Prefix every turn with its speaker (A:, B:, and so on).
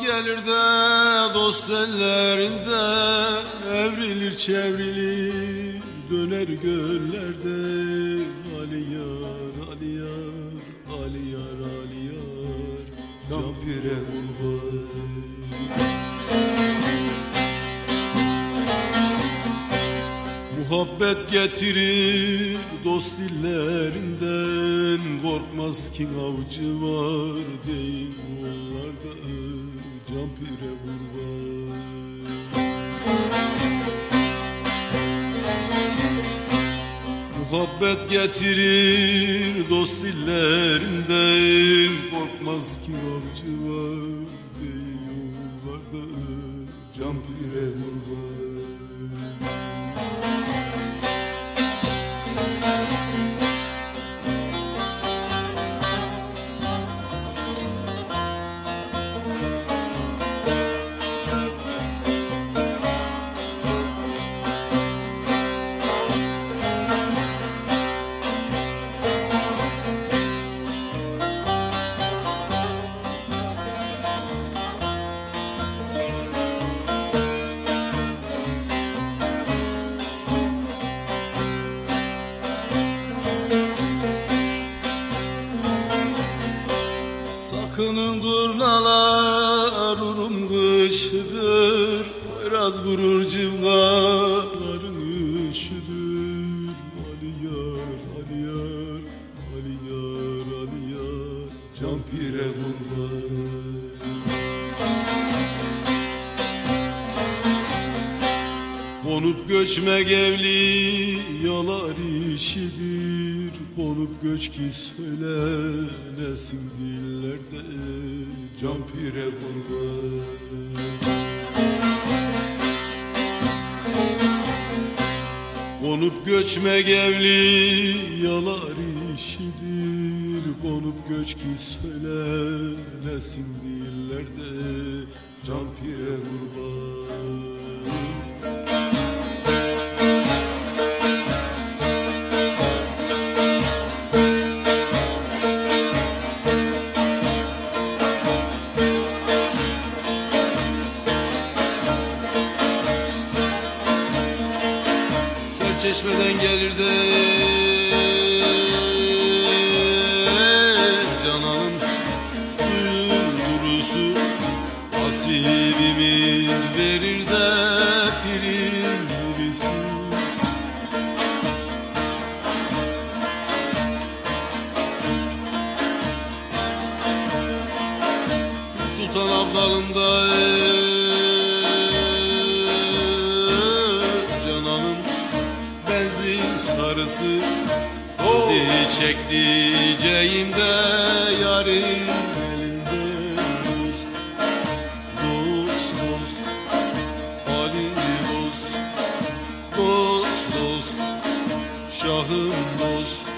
A: gelir de dost ellerinde Evrilir çevrilir döner göllerde. Ali yar, Ali yar, Ali yar, Ali yar Can pire Muhabbet getirir dost dillerinden Korkmaz ki avcı var değil onlarda Can pire Muhabbet getirir dost dillerinden Korkmaz ki avcı var değil onlarda Can pire kurban kurnalar urum kışıdır Biraz vurur civgaların üşüdür. Ali yar, Ali yar, Ali yar, Ali yar Can pire kurban Konup göçmek evli yalar işidir. Konup göç ki söylenesin dillerde Can pire kurban. Konup göçmek evli yalar işidir. Konup göç ki söylenesin dillerde Can pire kurban çeşmeden gelir de Cananın suyun durusu Nasibimiz verir de pirin birisi. Sultan Abdalım'da Cananım sarısı Di çektiğimde yarın elinde dost Dost dost. Ali dost Dost dost. Şahım dost